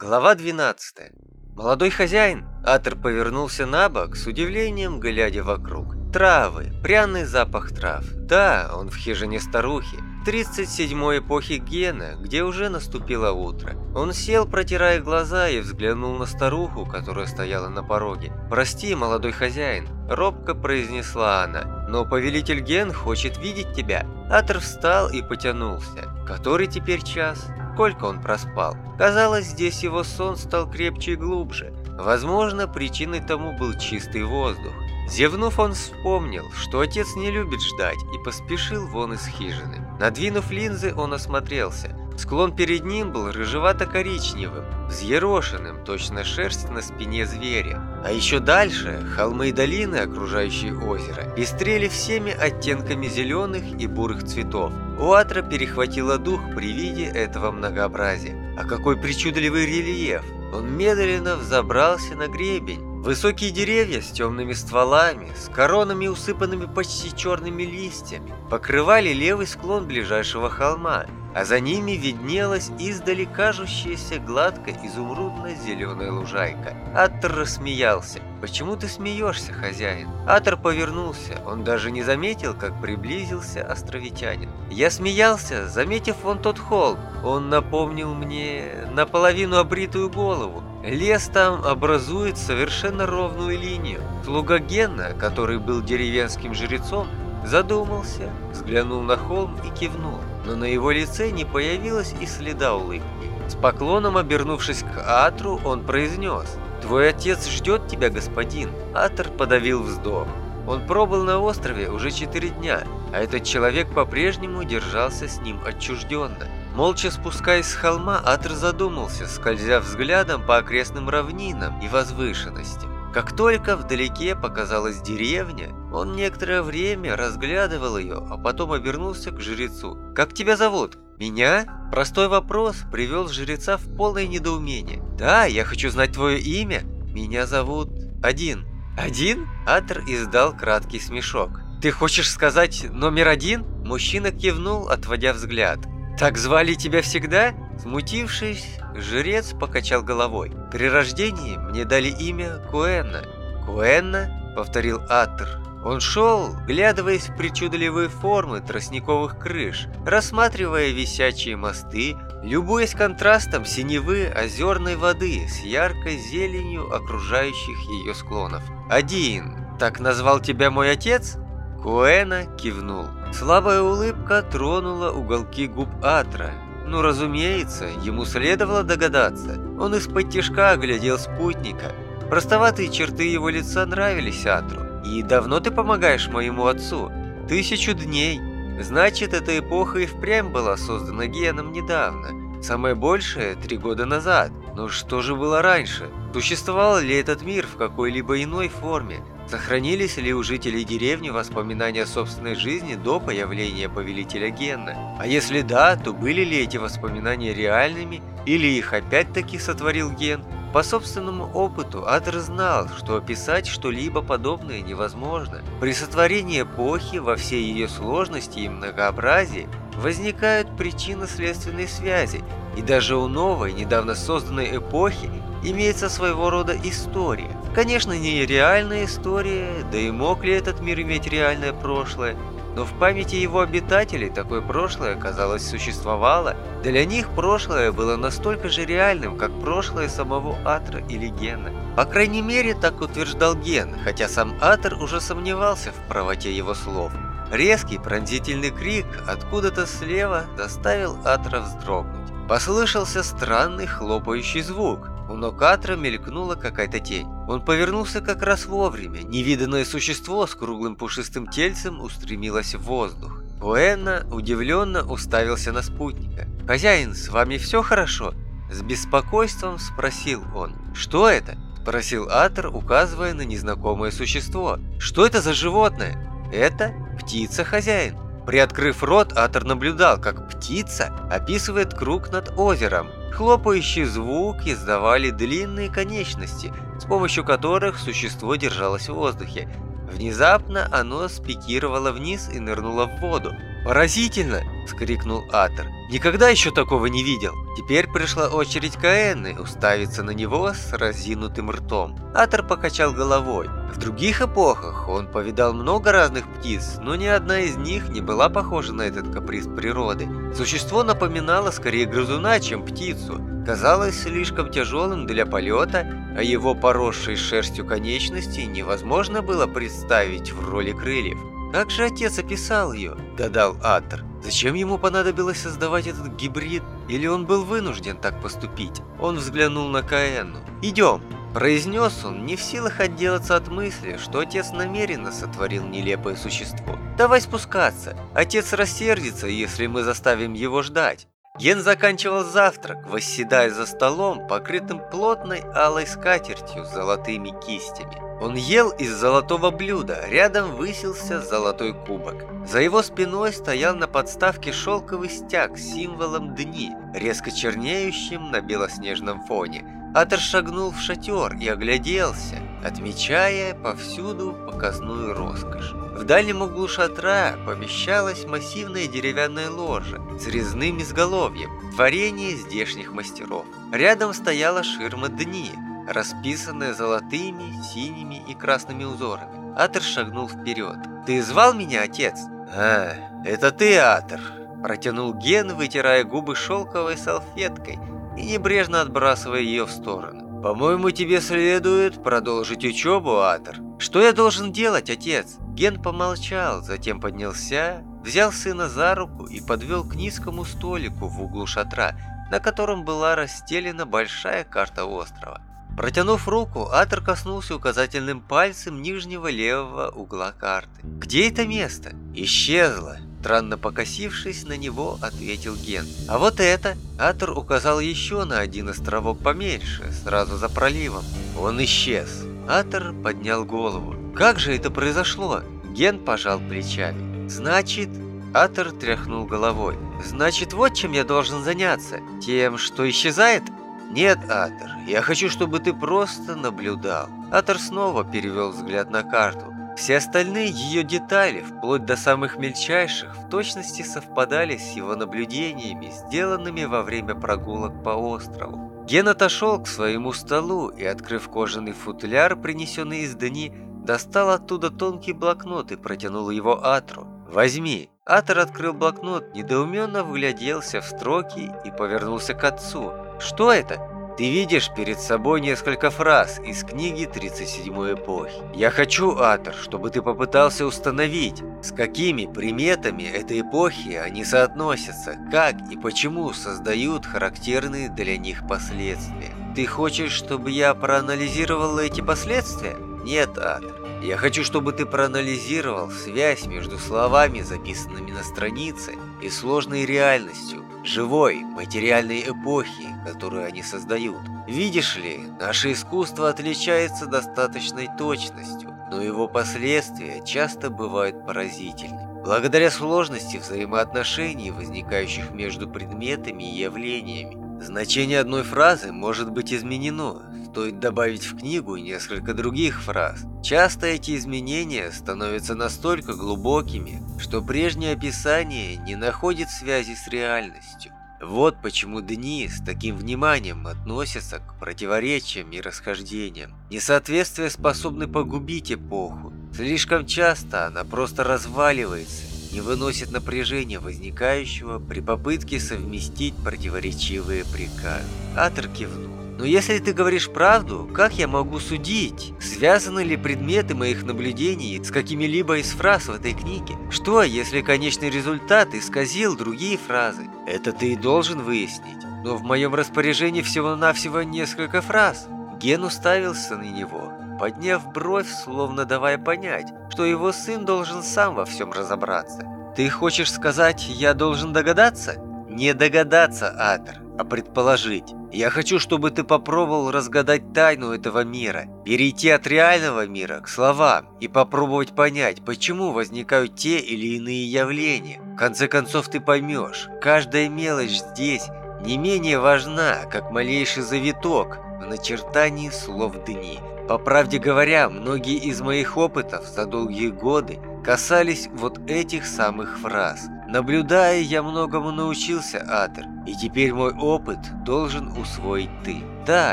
Глава 12. Молодой хозяин, Атер повернулся на бок, с удивлением глядя вокруг. Травы, пряный запах трав. Да, он в хижине старухи. 37-й эпохи Гена, где уже наступило утро. Он сел, протирая глаза, и взглянул на старуху, которая стояла на пороге. «Прости, молодой хозяин», – робко произнесла она, – «но повелитель Ген хочет видеть тебя». Атер встал и потянулся. Который теперь час? Сколько он проспал? Казалось, здесь его сон стал крепче и глубже. Возможно, причиной тому был чистый воздух. Зевнув, он вспомнил, что отец не любит ждать, и поспешил вон из хижины. Надвинув линзы, он осмотрелся. Склон перед ним был рыжевато-коричневым, взъерошенным, точно шерсть на спине зверя. А еще дальше холмы и долины, окружающие озеро, пестрели всеми оттенками зеленых и бурых цветов. У Атра перехватило дух при виде этого многообразия. А какой причудливый рельеф! Он медленно взобрался на гребень, Высокие деревья с темными стволами, с коронами, усыпанными почти черными листьями, покрывали левый склон ближайшего холма, а за ними виднелась издали кажущаяся гладко изумрудно-зеленая лужайка. Аттер рассмеялся. «Почему ты смеешься, хозяин?» Аттер повернулся. Он даже не заметил, как приблизился островитянин. Я смеялся, заметив вон тот холм. Он напомнил мне наполовину обритую голову. Лес там образует совершенно ровную линию. Слуга Генна, который был деревенским жрецом, задумался, взглянул на холм и кивнул, но на его лице не появилось и следа улыбки. С поклоном обернувшись к Атру, он произнес «Твой отец ждет тебя, господин». Атр подавил вздох. Он пробыл на острове уже четыре дня, а этот человек по-прежнему держался с ним отчужденно. Молча спускаясь с холма, Атр задумался, скользя взглядом по окрестным равнинам и возвышенностям. Как только вдалеке показалась деревня, он некоторое время разглядывал ее, а потом обернулся к жрецу. «Как тебя зовут?» «Меня?» Простой вопрос привел жреца в полное недоумение. «Да, я хочу знать твое имя. Меня зовут Один». «Один?» Атр издал краткий смешок. «Ты хочешь сказать номер один?» Мужчина кивнул, отводя взгляд. «Так звали тебя всегда?» Смутившись, жрец покачал головой. «При рождении мне дали имя Куэнна». «Куэнна?» — повторил Атр. Он шел, глядываясь в причудливые формы тростниковых крыш, рассматривая висячие мосты, любуясь контрастом синевы озерной воды с яркой зеленью окружающих ее склонов. «Один, так назвал тебя мой отец?» Куэна кивнул. Слабая улыбка тронула уголки губ Атра. Ну, разумеется, ему следовало догадаться. Он из-под тяжка оглядел спутника. Простоватые черты его лица нравились Атру. «И давно ты помогаешь моему отцу?» «Тысячу дней. Значит, эта эпоха и впрямь была создана Геном недавно. Самое большее – три года назад. Но что же было раньше? Существовал ли этот мир в какой-либо иной форме? Сохранились ли у жителей деревни воспоминания о собственной жизни до появления повелителя Генна? А если да, то были ли эти воспоминания реальными или их опять-таки сотворил Ген? По собственному опыту Адр знал, что описать что-либо подобное невозможно. При сотворении эпохи во всей ее сложности и многообразии возникают причинно-следственные связи, и даже у новой, недавно созданной эпохи имеется своего рода история. Конечно, не реальная история, да и мог ли этот мир иметь реальное прошлое, но в памяти его обитателей такое прошлое, казалось, существовало. Для них прошлое было настолько же реальным, как прошлое самого Атра или Гена. По крайней мере, так утверждал Ген, хотя сам Атр уже сомневался в правоте его слов. Резкий пронзительный крик откуда-то слева заставил Атра вздрогнуть. Послышался странный хлопающий звук. У ног Атра мелькнула какая-то тень. Он повернулся как раз вовремя. Невиданное существо с круглым пушистым тельцем устремилось в воздух. Уэнна удивленно уставился на спутника. «Хозяин, с вами все хорошо?» С беспокойством спросил он. «Что это?» Спросил Атр, указывая на незнакомое существо. «Что это за животное?» «Это птица, хозяин». Приоткрыв рот, Атор наблюдал, как птица описывает круг над озером. Хлопающий звук издавали длинные конечности, с помощью которых существо держалось в воздухе. Внезапно оно спикировало вниз и нырнуло в воду. «Поразительно!» – скрикнул Атор. Никогда еще такого не видел. Теперь пришла очередь Каэны уставиться на него с разинутым ртом. Атор покачал головой. В других эпохах он повидал много разных птиц, но ни одна из них не была похожа на этот каприз природы. Существо напоминало скорее грызуна, чем птицу. Казалось слишком тяжелым для полета, а его поросшей шерстью конечности невозможно было представить в роли крыльев. «Как же отец описал ее?» – гадал Атор. Зачем ему понадобилось создавать этот гибрид? Или он был вынужден так поступить? Он взглянул на Каэну. «Идем!» Произнес он, не в силах отделаться от мысли, что отец намеренно сотворил нелепое существо. «Давай спускаться. Отец рассердится, если мы заставим его ждать». Ген заканчивал завтрак, восседая за столом, покрытым плотной алой скатертью с золотыми кистями. Он ел из золотого блюда, рядом высился золотой кубок. За его спиной стоял на подставке шелковый стяг с символом дни, резко чернеющим на белоснежном фоне. Атер шагнул в шатер и огляделся, отмечая повсюду показную роскошь. В дальнем углу шатра помещалась массивная деревянная ложа с резным изголовьем, творение здешних мастеров. Рядом стояла ширма дни, расписанная золотыми, синими и красными узорами. Атер шагнул вперед. «Ты звал меня, отец?» «А, это ты, Атер!» Протянул Ген, вытирая губы шелковой салфеткой и небрежно отбрасывая ее в сторону. «По-моему, тебе следует продолжить учебу, Атер». «Что я должен делать, отец?» Ген помолчал, затем поднялся, взял сына за руку и подвел к низкому столику в углу шатра, на котором была расстелена большая карта острова. Протянув руку, Атер коснулся указательным пальцем нижнего левого угла карты. «Где это место?» «Исчезло!» Странно покосившись на него, ответил Ген. «А вот это!» Атер указал еще на один островок поменьше, сразу за проливом. Он исчез. Атер поднял голову. «Как же это произошло?» Ген пожал плечами. «Значит...» Атер тряхнул головой. «Значит, вот чем я должен заняться. Тем, что исчезает?» «Нет, Атер, я хочу, чтобы ты просто наблюдал». Атер снова перевел взгляд на карту. Все остальные ее детали, вплоть до самых мельчайших, в точности совпадали с его наблюдениями, сделанными во время прогулок по острову. Ген отошел к своему столу и, открыв кожаный футляр, принесенный из Дани, достал оттуда тонкий блокнот и протянул его Атру. «Возьми». Атор открыл блокнот, недоуменно вгляделся в строки и повернулся к отцу. Что это? Ты видишь перед собой несколько фраз из книги 37 эпохи. Я хочу, Атор, чтобы ты попытался установить, с какими приметами этой эпохи они соотносятся, как и почему создают характерные для них последствия. Ты хочешь, чтобы я проанализировал эти последствия? Нет, Атор. Я хочу, чтобы ты проанализировал связь между словами, записанными на странице, и сложной реальностью, живой, материальной эпохи, которую они создают. Видишь ли, наше искусство отличается достаточной точностью, но его последствия часто бывают поразительны. Благодаря сложности взаимоотношений, возникающих между предметами и явлениями, значение одной фразы может быть изменено, стоит добавить в книгу несколько других фраз. Часто эти изменения становятся настолько глубокими, что прежнее описание не находит связи с реальностью. Вот почему дни с таким вниманием относятся к противоречиям и расхождениям. Несоответствия способны погубить эпоху. Слишком часто она просто разваливается, не выносит напряжения, возникающего при попытке совместить противоречивые приказы. Атер кивнул. Но если ты говоришь правду, как я могу судить, связаны ли предметы моих наблюдений с какими-либо из фраз в этой книге? Что, если конечный результат исказил другие фразы? Это ты и должен выяснить. Но в моем распоряжении всего-навсего несколько фраз. Ген уставился на него, подняв бровь, словно давая понять, что его сын должен сам во всем разобраться. «Ты хочешь сказать, я должен догадаться?» «Не догадаться, Атер, а предположить. Я хочу, чтобы ты попробовал разгадать тайну этого мира, перейти от реального мира к словам и попробовать понять, почему возникают те или иные явления. В конце концов ты поймешь, каждая мелочь здесь не менее важна, как малейший завиток в начертании слов дни. По правде говоря, многие из моих опытов за долгие годы касались вот этих самых фраз. Наблюдая, я многому научился, Атер, и теперь мой опыт должен усвоить ты. Да,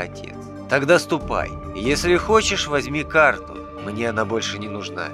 отец. Тогда ступай. Если хочешь, возьми карту. Мне она больше не нужна.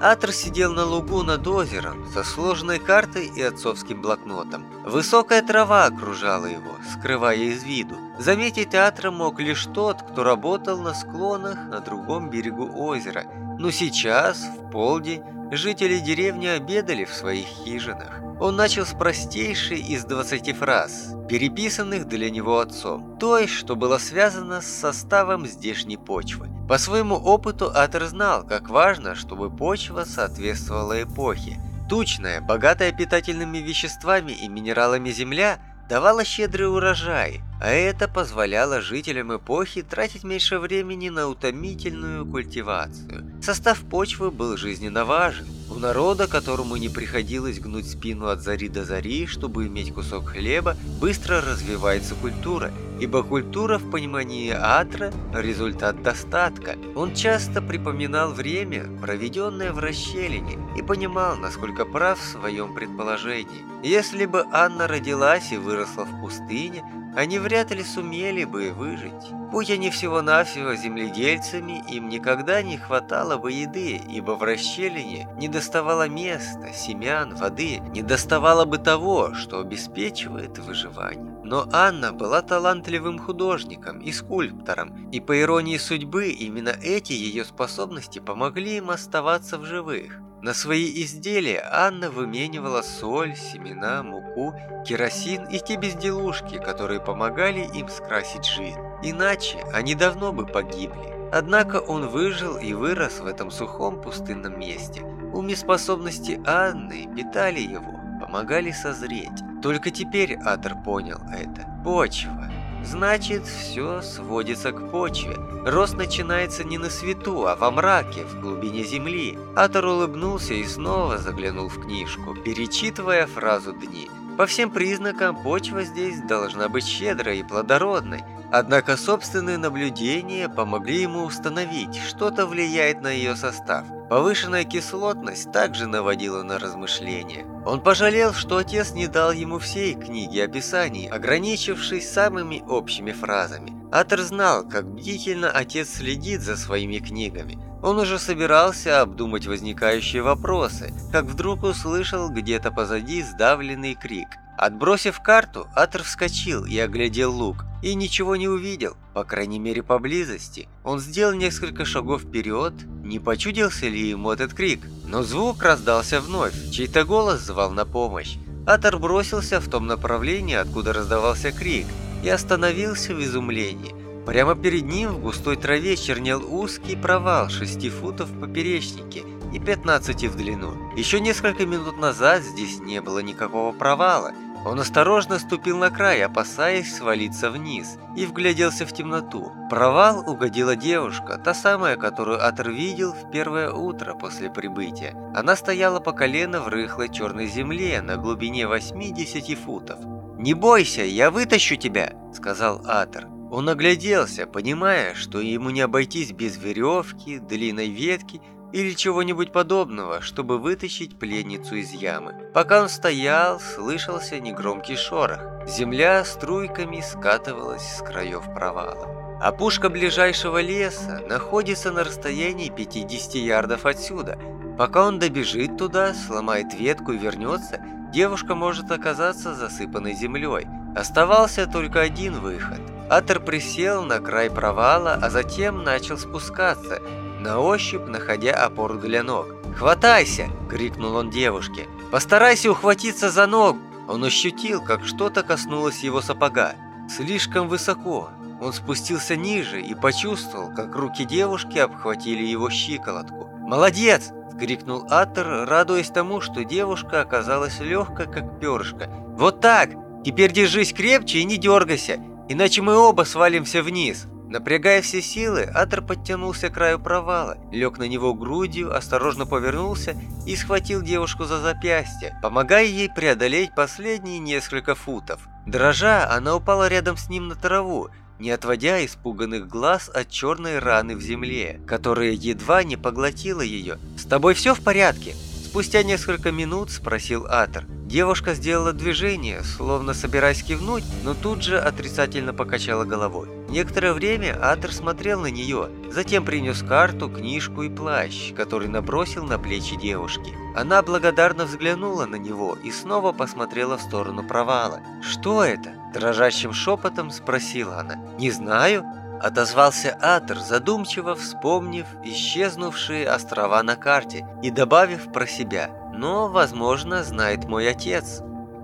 Атр сидел на лугу над озером со сложной картой и отцовским блокнотом. Высокая трава окружала его, скрывая из виду. Заметить Атра мог лишь тот, кто работал на склонах на другом берегу озера. Но сейчас, в полдень, жители деревни обедали в своих хижинах. Он начал с простейшей из 20 фраз, переписанных для него отцом, той, что было связано с составом здешней почвы. По своему опыту Атер знал, как важно, чтобы почва соответствовала эпохе. Тучная, богатая питательными веществами и минералами земля давала щедрый урожай, а это позволяло жителям эпохи тратить меньше времени на утомительную культивацию. Состав почвы был жизненно важен. У народа, которому не приходилось гнуть спину от зари до зари, чтобы иметь кусок хлеба, быстро развивается культура, ибо культура в понимании Атра – результат достатка. Он часто припоминал время, проведенное в расщелине, и понимал, насколько прав в своем предположении. Если бы Анна родилась и выросла в пустыне, они вряд ли сумели бы выжить. Будь они всего-навсего земледельцами, им никогда не хватало бы еды, ибо в расщелине не доставало места, семян, воды, не доставало бы того, что обеспечивает выживание. Но Анна была талантливым художником и скульптором, и по иронии судьбы именно эти ее способности помогли им оставаться в живых. На свои изделия Анна выменивала соль, семена, муку, керосин и те безделушки, которые помогали им скрасить жизнь. Иначе они давно бы погибли. Однако он выжил и вырос в этом сухом пустынном месте. Уми способности Анны питали его, помогали созреть. Только теперь Атор понял это. Почва. Значит, все сводится к почве. Рост начинается не на свету, а во мраке, в глубине земли. Атор улыбнулся и снова заглянул в книжку, перечитывая фразу «дни». По всем признакам почва здесь должна быть щедрой и плодородной, однако собственные наблюдения помогли ему установить, что-то влияет на ее состав. Повышенная кислотность также наводила на размышления. Он пожалел, что отец не дал ему всей книги описаний, ограничившись самыми общими фразами. Атер знал, как бдительно отец следит за своими книгами. Он уже собирался обдумать возникающие вопросы, как вдруг услышал где-то позади сдавленный крик. Отбросив карту, Атер вскочил и оглядел лук, и ничего не увидел, по крайней мере поблизости. Он сделал несколько шагов вперед, не почудился ли ему этот крик, но звук раздался вновь, чей-то голос звал на помощь. Атер бросился в том направлении, откуда раздавался крик, и остановился в изумлении. Прямо перед ним в густой траве чернел узкий провал 6 футов в поперечнике и 15 в длину. Еще несколько минут назад здесь не было никакого провала, он осторожно ступил на край, опасаясь свалиться вниз, и вгляделся в темноту. Провал угодила девушка, та самая, которую Атр видел в первое утро после прибытия. Она стояла по колено в рыхлой черной земле на глубине 80 футов. «Не бойся, я вытащу тебя», — сказал Атр. Он огляделся, понимая, что ему не обойтись без веревки, длинной ветки или чего-нибудь подобного, чтобы вытащить пленницу из ямы. Пока он стоял, слышался негромкий шорох. Земля струйками скатывалась с краев провала. Опушка ближайшего леса находится на расстоянии 50 ярдов отсюда. Пока он добежит туда, сломает ветку и вернется, девушка может оказаться засыпанной землей. Оставался только один выход. Атер присел на край провала, а затем начал спускаться, на ощупь находя опору для ног. «Хватайся!» – крикнул он девушке. «Постарайся ухватиться за ногу!» Он ощутил, как что-то коснулось его сапога. Слишком высоко. Он спустился ниже и почувствовал, как руки девушки обхватили его щиколотку. «Молодец!» – крикнул Аттер, радуясь тому, что девушка оказалась легкой, как перышко. «Вот так! Теперь держись крепче и не дергайся, иначе мы оба свалимся вниз!» Напрягая все силы, Атор подтянулся к краю провала, лег на него грудью, осторожно повернулся и схватил девушку за запястье, помогая ей преодолеть последние несколько футов. Дрожа, она упала рядом с ним на траву, не отводя испуганных глаз от черной раны в земле, которая едва не поглотила ее. «С тобой все в порядке?» – Спустя несколько минут спросил Атер. Девушка сделала движение, словно собираясь кивнуть, но тут же отрицательно покачала головой. Некоторое время Атер смотрел на нее, затем принес карту, книжку и плащ, который набросил на плечи девушки. Она благодарно взглянула на него и снова посмотрела в сторону провала. «Что это?» – дрожащим шепотом спросила она. «Не знаю», – отозвался Атер, задумчиво вспомнив исчезнувшие острова на карте и добавив про себя – но, возможно, знает мой отец.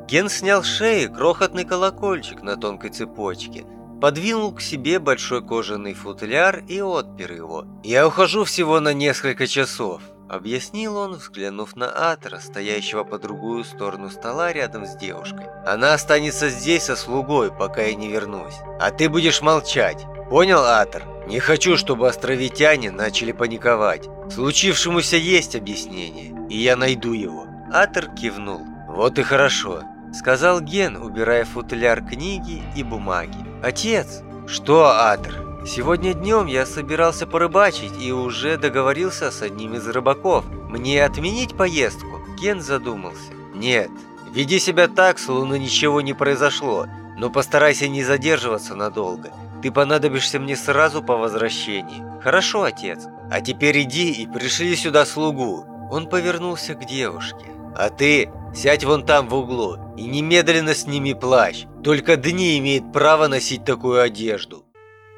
Ген снял с шеи крохотный колокольчик на тонкой цепочке, подвинул к себе большой кожаный футляр и отпер его. «Я ухожу всего на несколько часов», — объяснил он, взглянув на Атора, стоящего по другую сторону стола рядом с девушкой. «Она останется здесь со слугой, пока я не вернусь. А ты будешь молчать. Понял, Атор? Не хочу, чтобы островитяне начали паниковать. Случившемуся есть объяснение и я найду его». Атер кивнул. «Вот и хорошо», — сказал Ген, убирая футляр книги и бумаги. «Отец!» «Что, Атер?» «Сегодня днем я собирался порыбачить и уже договорился с одним из рыбаков. Мне отменить поездку?» Ген задумался. «Нет, веди себя так, словно ничего не произошло, но постарайся не задерживаться надолго. Ты понадобишься мне сразу по возвращении». «Хорошо, отец. А теперь иди и пришли сюда слугу. Он повернулся к девушке. «А ты сядь вон там в углу и немедленно сними плащ. Только Дни имеет право носить такую одежду».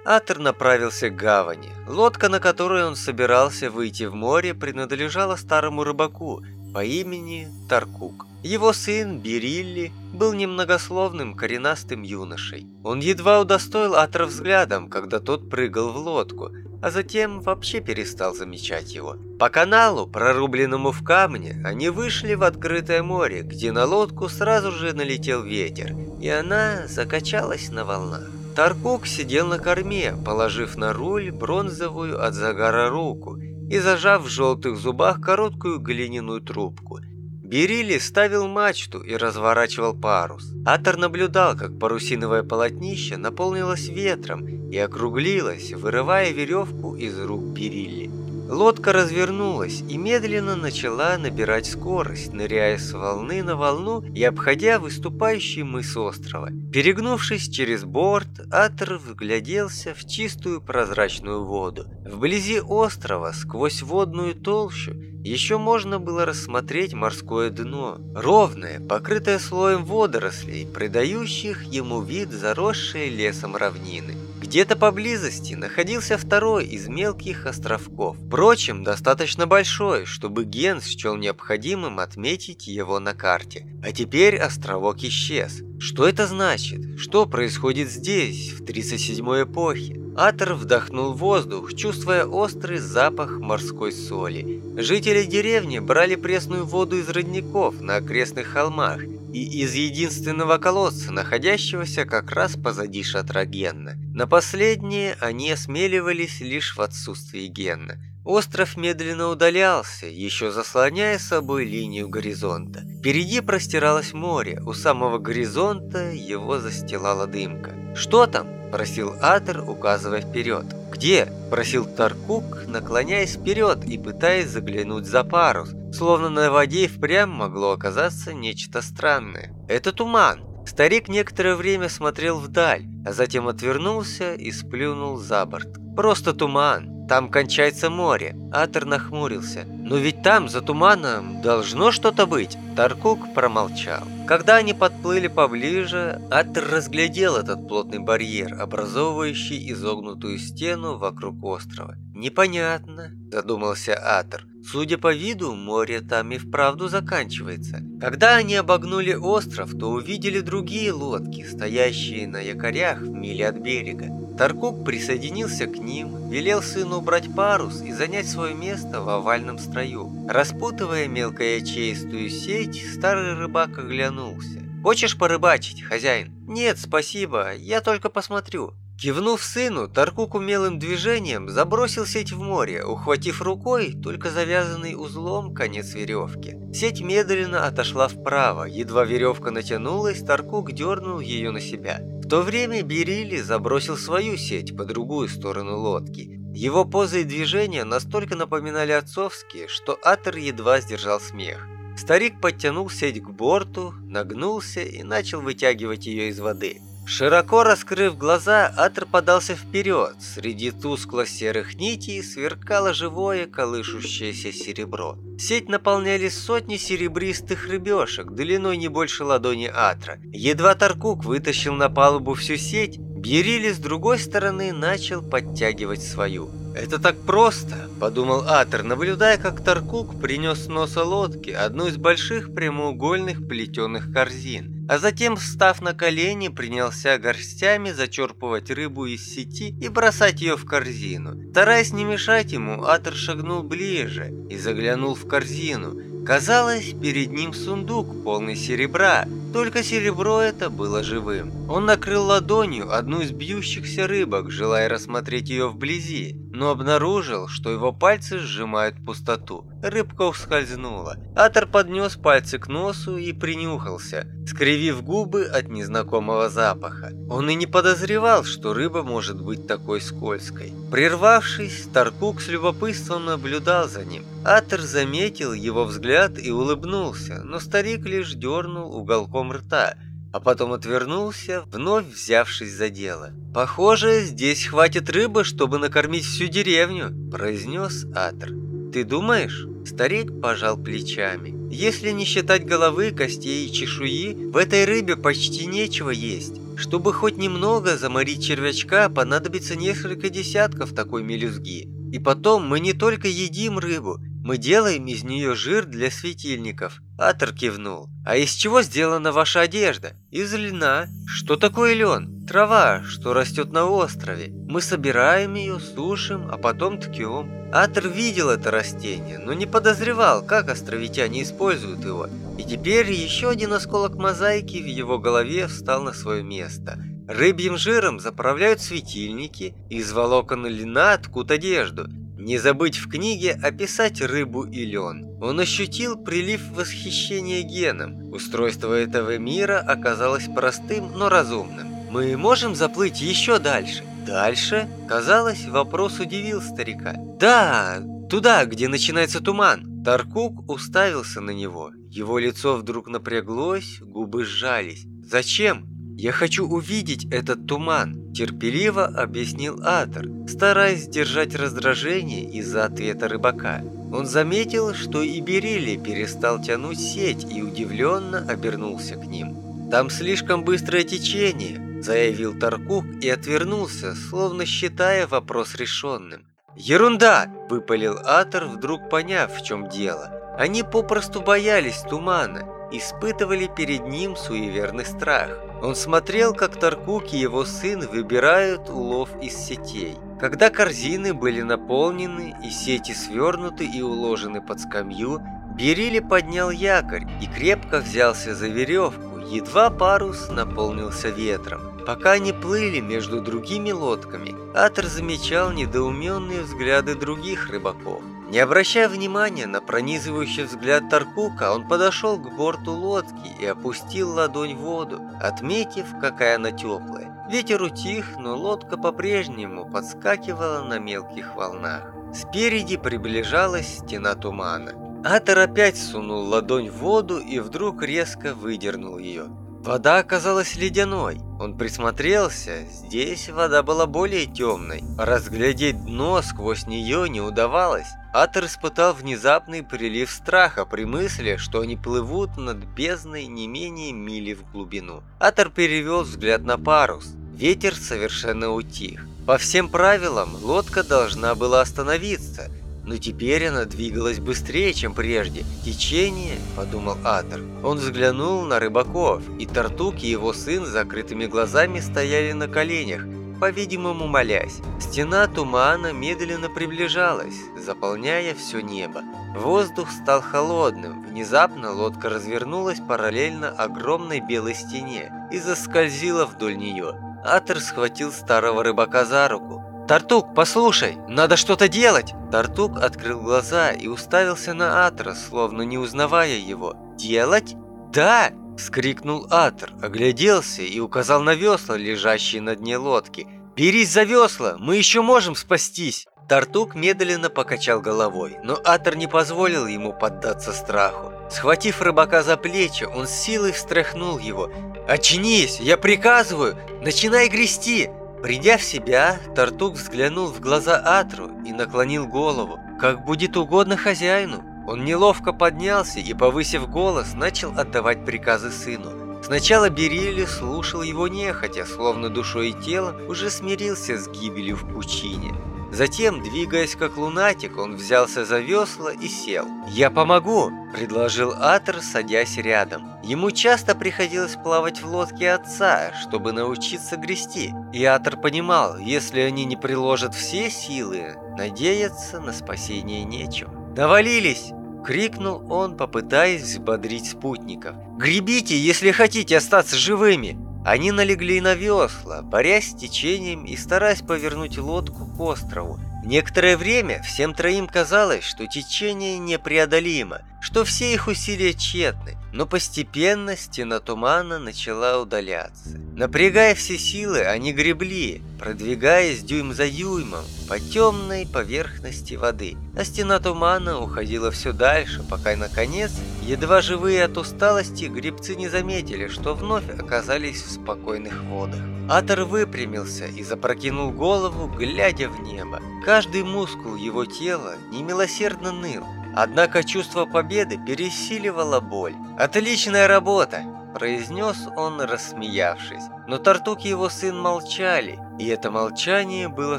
Атер направился к гавани. Лодка, на которой он собирался выйти в море, принадлежала старому рыбаку по имени Таркук. Его сын Берилли был немногословным коренастым юношей. Он едва удостоил Атра взглядом, когда тот прыгал в лодку, а затем вообще перестал замечать его. По каналу, прорубленному в камне, они вышли в открытое море, где на лодку сразу же налетел ветер, и она закачалась на волнах. Таркук сидел на корме, положив на руль бронзовую от загара руку и зажав в желтых зубах короткую глиняную трубку – Берили ставил мачту и разворачивал парус. Атор наблюдал, как парусиновое полотнище наполнилось ветром и округлилось, вырывая веревку из рук Берилли. Лодка развернулась и медленно начала набирать скорость, ныряя с волны на волну и обходя выступающий мыс острова. Перегнувшись через борт, Атр вгляделся в чистую прозрачную воду. Вблизи острова, сквозь водную толщу, еще можно было рассмотреть морское дно, ровное, покрытое слоем водорослей, придающих ему вид заросшей лесом равнины. Где-то поблизости находился второй из мелких островков, впрочем, достаточно большой, чтобы Ген счел необходимым отметить его на карте. А теперь островок исчез. Что это значит? Что происходит здесь, в 37-й эпохе? Атор вдохнул воздух, чувствуя острый запах морской соли. Жители деревни брали пресную воду из родников на окрестных холмах и из единственного колодца, находящегося как раз позади шатра Генна. На последнее они осмеливались лишь в отсутствии Генна. Остров медленно удалялся, еще заслоняя собой линию горизонта. Впереди простиралось море, у самого горизонта его застилала дымка. «Что там?» – просил Атер, указывая вперед. «Где?» – просил Таркук, наклоняясь вперед и пытаясь заглянуть за парус, словно на воде впрямь могло оказаться нечто странное. «Это туман!» Старик некоторое время смотрел вдаль, а затем отвернулся и сплюнул за борт. «Просто туман, там кончается море». Атер нахмурился. «Но ведь там, за туманом, должно что-то быть». Таркук промолчал. Когда они подплыли поближе, Атер разглядел этот плотный барьер, образовывающий изогнутую стену вокруг острова. «Непонятно», – задумался Атер. Судя по виду, море там и вправду заканчивается. Когда они обогнули остров, то увидели другие лодки, стоящие на якорях в миле от берега. Таркук присоединился к ним, велел сыну убрать парус и занять свое место в овальном строю. Распутывая мелкоячеистую сеть, старый рыбак оглянулся. «Хочешь порыбачить, хозяин?» «Нет, спасибо, я только посмотрю». Кивнув сыну, Таркук умелым движением забросил сеть в море, ухватив рукой только завязанный узлом конец веревки. Сеть медленно отошла вправо, едва веревка натянулась, Таркук дернул ее на себя. В то время Берили забросил свою сеть по другую сторону лодки. Его позы и движения настолько напоминали отцовские, что Атер едва сдержал смех. Старик подтянул сеть к борту, нагнулся и начал вытягивать ее из воды. Широко раскрыв глаза, Атр подался вперед. Среди тускло-серых нитей сверкало живое колышущееся серебро. Сеть наполняли сотни серебристых рыбешек, длиной не больше ладони Атра. Едва Таркук вытащил на палубу всю сеть, Бьерили с другой стороны начал подтягивать свою. «Это так просто», – подумал Атер, наблюдая, как Таркук принес с носа лодки одну из больших прямоугольных плетеных корзин, а затем, встав на колени, принялся горстями зачерпывать рыбу из сети и бросать ее в корзину. Стараясь не мешать ему, Атер шагнул ближе и заглянул в корзину – Казалось, перед ним сундук, полный серебра, только серебро это было живым. Он накрыл ладонью одну из бьющихся рыбок, желая рассмотреть ее вблизи, но обнаружил, что его пальцы сжимают пустоту. Рыбка ускользнула. Атор поднес пальцы к носу и принюхался, скривив губы от незнакомого запаха. Он и не подозревал, что рыба может быть такой скользкой. Прервавшись, Таркук с любопытством наблюдал за ним. Атор заметил его взгляд и улыбнулся, но старик лишь дернул уголком рта, а потом отвернулся, вновь взявшись за дело. «Похоже, здесь хватит рыбы, чтобы накормить всю деревню», – произнес Атор. «Ты думаешь?» Старик пожал плечами. «Если не считать головы, костей и чешуи, в этой рыбе почти нечего есть. Чтобы хоть немного заморить червячка, понадобится несколько десятков такой мелюзги. И потом мы не только едим рыбу, мы делаем из нее жир для светильников. Атор кивнул. А из чего сделана ваша одежда? Из льна. Что такое лен? Трава, что растет на острове. Мы собираем ее, сушим, а потом ткем. Атор видел это растение, но не подозревал, как островитяне используют его. И теперь еще один осколок мозаики в его голове встал на свое место. Рыбьим жиром заправляют светильники, из волокон льна ткут одежду. Не забыть в книге описать рыбу и лен. Он ощутил прилив восхищения геном. Устройство этого мира оказалось простым, но разумным. Мы можем заплыть еще дальше. Дальше? Казалось, вопрос удивил старика. Да, туда, где начинается туман. Таркук уставился на него. Его лицо вдруг напряглось, губы сжались. Зачем? «Я хочу увидеть этот туман», – терпеливо объяснил Атор, стараясь сдержать раздражение из-за ответа рыбака. Он заметил, что и Берилли перестал тянуть сеть и удивленно обернулся к ним. «Там слишком быстрое течение», – заявил Таркук и отвернулся, словно считая вопрос решенным. «Ерунда!» – выпалил Атор, вдруг поняв, в чем дело. Они попросту боялись тумана, испытывали перед ним суеверный страх. Он смотрел, как Таркук и его сын выбирают улов из сетей. Когда корзины были наполнены и сети свернуты и уложены под скамью, Берили поднял якорь и крепко взялся за веревку, едва парус наполнился ветром. Пока они плыли между другими лодками, Атор замечал недоуменные взгляды других рыбаков. Не обращая внимания на пронизывающий взгляд Таркука, он подошел к борту лодки и опустил ладонь в воду, отметив, какая она теплая. Ветер утих, но лодка по-прежнему подскакивала на мелких волнах. Спереди приближалась стена тумана. Атор опять сунул ладонь в воду и вдруг резко выдернул ее. Вода оказалась ледяной. Он присмотрелся, здесь вода была более темной. Разглядеть дно сквозь нее не удавалось. Атер испытал внезапный прилив страха при мысли, что они плывут над бездной не менее мили в глубину. Атер перевел взгляд на парус. Ветер совершенно утих. По всем правилам, лодка должна была остановиться – но теперь она двигалась быстрее, чем прежде. «Течение», — подумал Атор. Он взглянул на рыбаков, и Тартук и его сын с закрытыми глазами стояли на коленях, по-видимому молясь. Стена тумана медленно приближалась, заполняя все небо. Воздух стал холодным, внезапно лодка развернулась параллельно огромной белой стене и заскользила вдоль нее. Атор схватил старого рыбака за руку. «Тартук, послушай, надо что-то делать!» Тартук открыл глаза и уставился на Атра, словно не узнавая его. «Делать? Да!» – вскрикнул Атр, огляделся и указал на весла, лежащие на дне лодки. «Берись за весла, мы еще можем спастись!» Тартук медленно покачал головой, но Атор не позволил ему поддаться страху. Схватив рыбака за плечи, он с силой встряхнул его. «Очнись! Я приказываю! Начинай грести!» Придя в себя, Тартук взглянул в глаза Атру и наклонил голову, как будет угодно хозяину. Он неловко поднялся и, повысив голос, начал отдавать приказы сыну. Сначала Берилли слушал его нехотя, словно душой и телом уже смирился с гибелью в пучине. Затем, двигаясь как лунатик, он взялся за весла и сел. «Я помогу!» – предложил Атер, садясь рядом. Ему часто приходилось плавать в лодке отца, чтобы научиться грести. И Атер понимал, если они не приложат все силы, надеяться на спасение нечем. «Навалились!» – крикнул он, попытаясь взбодрить спутников. «Гребите, если хотите остаться живыми!» Они налегли на весла, борясь с течением и стараясь повернуть лодку к острову. Некоторое время всем троим казалось, что течение непреодолимо, что все их усилия тщетны, но постепенно стена тумана начала удаляться. Напрягая все силы, они гребли, продвигаясь дюйм за дюймом по темной поверхности воды, а стена тумана уходила все дальше, пока, наконец, едва живые от усталости, гребцы не заметили, что вновь оказались в спокойных водах. Атор выпрямился и запрокинул голову, глядя в небо. Каждый мускул его тела немилосердно ныл, Однако чувство победы пересиливало боль. «Отличная работа!» – произнес он, рассмеявшись. Но Тартук и его сын молчали, и это молчание было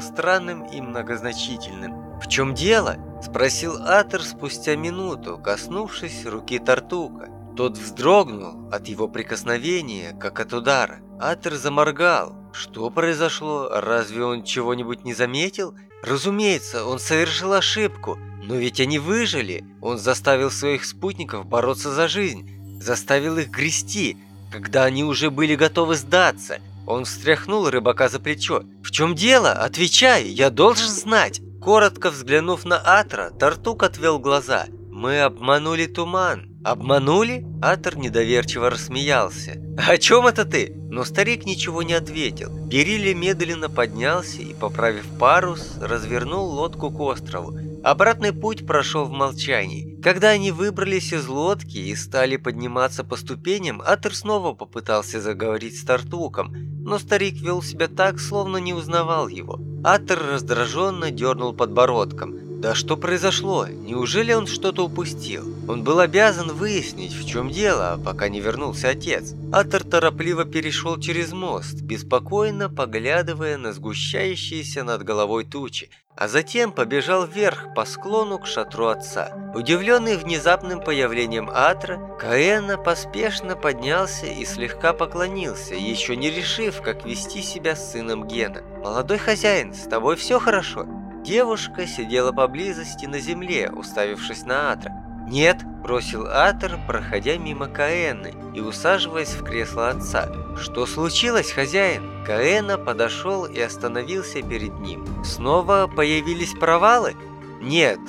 странным и многозначительным. «В чем дело?» – спросил Атер спустя минуту, коснувшись руки Тартука. Тот вздрогнул от его прикосновения, как от удара. Атер заморгал. Что произошло? Разве он чего-нибудь не заметил? Разумеется, он совершил ошибку – но ведь они выжили. Он заставил своих спутников бороться за жизнь, заставил их грести, когда они уже были готовы сдаться. Он встряхнул рыбака за плечо. «В чем дело? Отвечай, я должен знать!» Коротко взглянув на Атра, Тартук отвел глаза. «Мы обманули туман». «Обманули?» Атор недоверчиво рассмеялся. «О чем это ты?» Но старик ничего не ответил. Берилли медленно поднялся и, поправив парус, развернул лодку к острову. Обратный путь прошел в молчании. Когда они выбрались из лодки и стали подниматься по ступеням, Атер снова попытался заговорить с Тартуком, но старик вел себя так, словно не узнавал его. Атер раздраженно дернул подбородком. Да что произошло? Неужели он что-то упустил? Он был обязан выяснить, в чем дело, пока не вернулся отец. Атер торопливо перешел через мост, беспокойно поглядывая на сгущающиеся над головой тучи, а затем побежал вверх по склону к шатру отца. Удивленный внезапным появлением Атра, Каэна поспешно поднялся и слегка поклонился, еще не решив, как вести себя с сыном Гена. «Молодой хозяин, с тобой все хорошо?» Девушка сидела поблизости на земле, уставившись на Атра. «Нет», – бросил Атер, проходя мимо Каэны и усаживаясь в кресло отца. «Что случилось, хозяин?» Каэна подошел и остановился перед ним. «Снова появились провалы?» «Нет,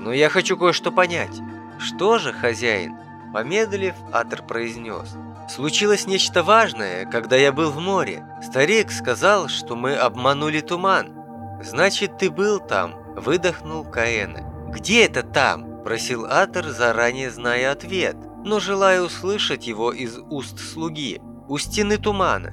но я хочу кое-что понять». «Что же, хозяин?» Помедлив, Атер произнес. «Случилось нечто важное, когда я был в море. Старик сказал, что мы обманули туман. «Значит, ты был там», – выдохнул Каэна. «Где это там?» – просил Атер, заранее зная ответ, но желая услышать его из уст слуги. «У стены тумана».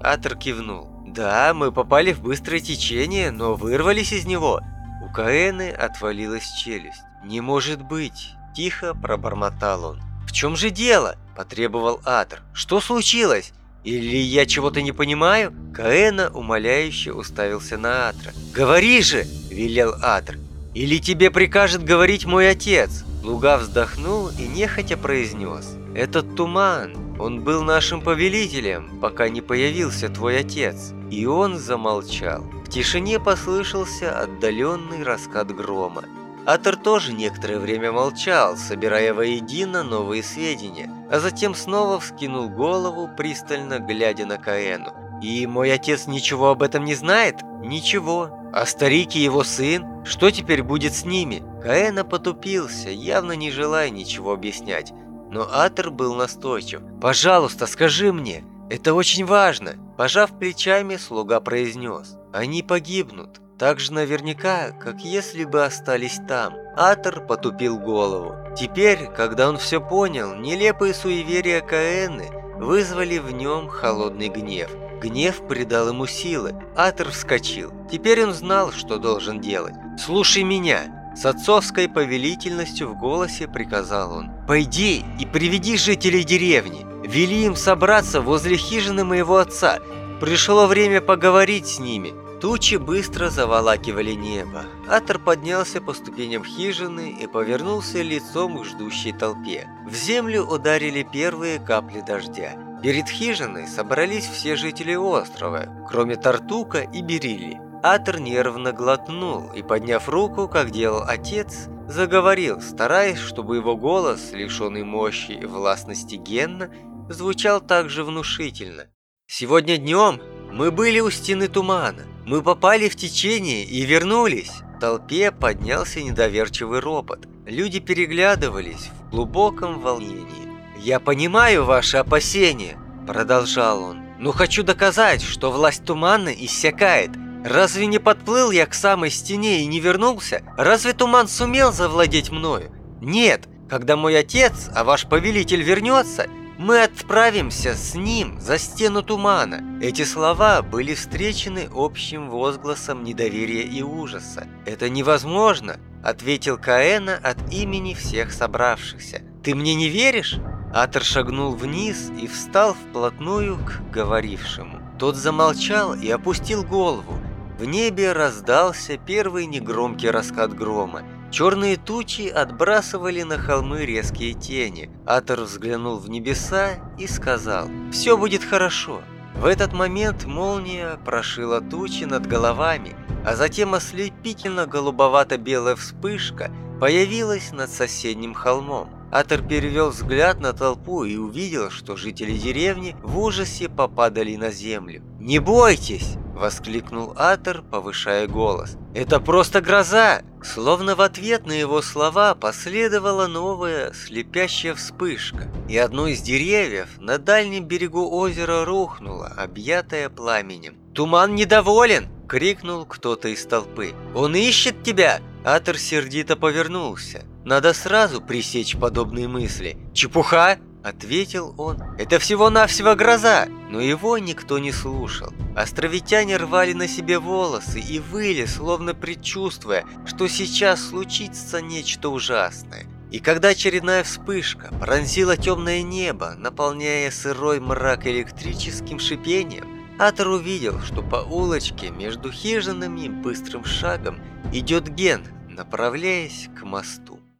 Атер кивнул. «Да, мы попали в быстрое течение, но вырвались из него». У Каэны отвалилась челюсть. «Не может быть!» – тихо пробормотал он. «В чем же дело?» – потребовал Атер. «Что случилось?» «Или я чего-то не понимаю?» Каэна умоляюще уставился на Атра. «Говори же!» – велел Атр. «Или тебе прикажет говорить мой отец?» Луга вздохнул и нехотя произнес. «Этот туман, он был нашим повелителем, пока не появился твой отец». И он замолчал. В тишине послышался отдаленный раскат грома. Атор тоже некоторое время молчал, собирая воедино новые сведения, а затем снова вскинул голову, пристально глядя на Каэну. «И мой отец ничего об этом не знает?» «Ничего. А старик и его сын? Что теперь будет с ними?» Каэна потупился, явно не желая ничего объяснять. Но Атор был настойчив. «Пожалуйста, скажи мне, это очень важно!» Пожав плечами, слуга произнес. «Они погибнут. Так же наверняка, как если бы остались там. Атор потупил голову. Теперь, когда он все понял, нелепые суеверия Каэны вызвали в нем холодный гнев. Гнев придал ему силы. Атор вскочил. Теперь он знал, что должен делать. «Слушай меня!» С отцовской повелительностью в голосе приказал он. «Пойди и приведи жителей деревни. Вели им собраться возле хижины моего отца. Пришло время поговорить с ними. Тучи быстро заволакивали небо. Атор поднялся по ступеням хижины и повернулся лицом к ждущей толпе. В землю ударили первые капли дождя. Перед хижиной собрались все жители острова, кроме Тартука и Берилли. Атор нервно глотнул и, подняв руку, как делал отец, заговорил, стараясь, чтобы его голос, лишенный мощи и властности Генна, звучал также внушительно. «Сегодня днем мы были у стены тумана. Мы попали в течение и вернулись. В толпе поднялся недоверчивый ропот. Люди переглядывались в глубоком волнении. «Я понимаю ваши опасения», – продолжал он. «Но хочу доказать, что власть тумана иссякает. Разве не подплыл я к самой стене и не вернулся? Разве туман сумел завладеть мною? Нет, когда мой отец, а ваш повелитель вернется – мы отправимся с ним за стену тумана. Эти слова были встречены общим возгласом недоверия и ужаса. Это невозможно, ответил Каэна от имени всех собравшихся. Ты мне не веришь? Атор шагнул вниз и встал вплотную к говорившему. Тот замолчал и опустил голову. В небе раздался первый негромкий раскат грома. Черные тучи отбрасывали на холмы резкие тени. Атор взглянул в небеса и сказал «Все будет хорошо». В этот момент молния прошила тучи над головами, а затем ослепительно голубовато-белая вспышка появилась над соседним холмом. Атор перевел взгляд на толпу и увидел, что жители деревни в ужасе попадали на землю. «Не бойтесь!» – воскликнул Атор, повышая голос. «Это просто гроза!» Словно в ответ на его слова последовала новая слепящая вспышка, и одно из деревьев на дальнем берегу озера рухнуло, объятое пламенем. «Туман недоволен!» – крикнул кто-то из толпы. «Он ищет тебя!» Атор сердито повернулся. «Надо сразу пресечь подобные мысли. Чепуха!» Ответил он. Это всего-навсего гроза. Но его никто не слушал. Островитяне рвали на себе волосы и выли, словно предчувствуя, что сейчас случится нечто ужасное. И когда очередная вспышка пронзила темное небо, наполняя сырой мрак электрическим шипением, Атор увидел, что по улочке между хижинами быстрым шагом идет Ген, направляясь к мосту.